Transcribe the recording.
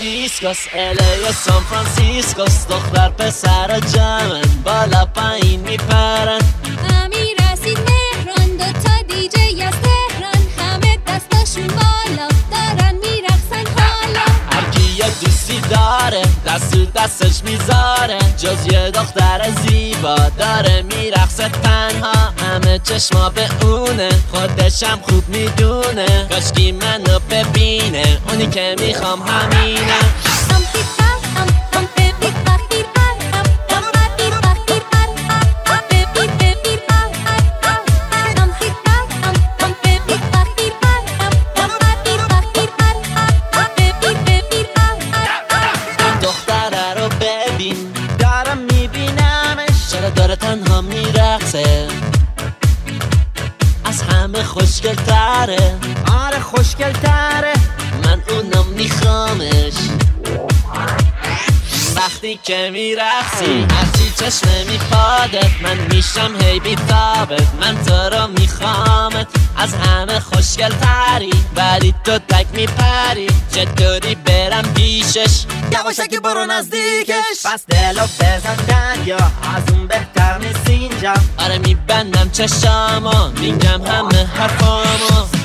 دیسکوس LA سان فرانسیسکوس دختر پسر جمعن بالا پایین میپرن. امیر رسید مهران دو تا دیجی از تهران. همه دستاشون بالا دارن میرقصن حالا. هرکی یه دوستی داره دست تو دستش می‌ذاره. جز یه دختر زیبا داره میرقصه تنها. چشما به اونه. خودشم خوب می‌دونه. کاشکی منو ببینه. اونی که می‌خوام همینه. خوشگل تره آره خوشگل تره من اونم میخوامش. وقتی که میرقصی هرچی چشم میپادت. من میشم هی بیتابت. من تو رو میخوامت. از همه خوشگل تری ولی تو تک میپری. چطوری برم پیشش؟ یواشکی برو نزدیکش. پس دلو بزن دریا. از اینجا آره میبندم چشامو میگم همه حرفامو.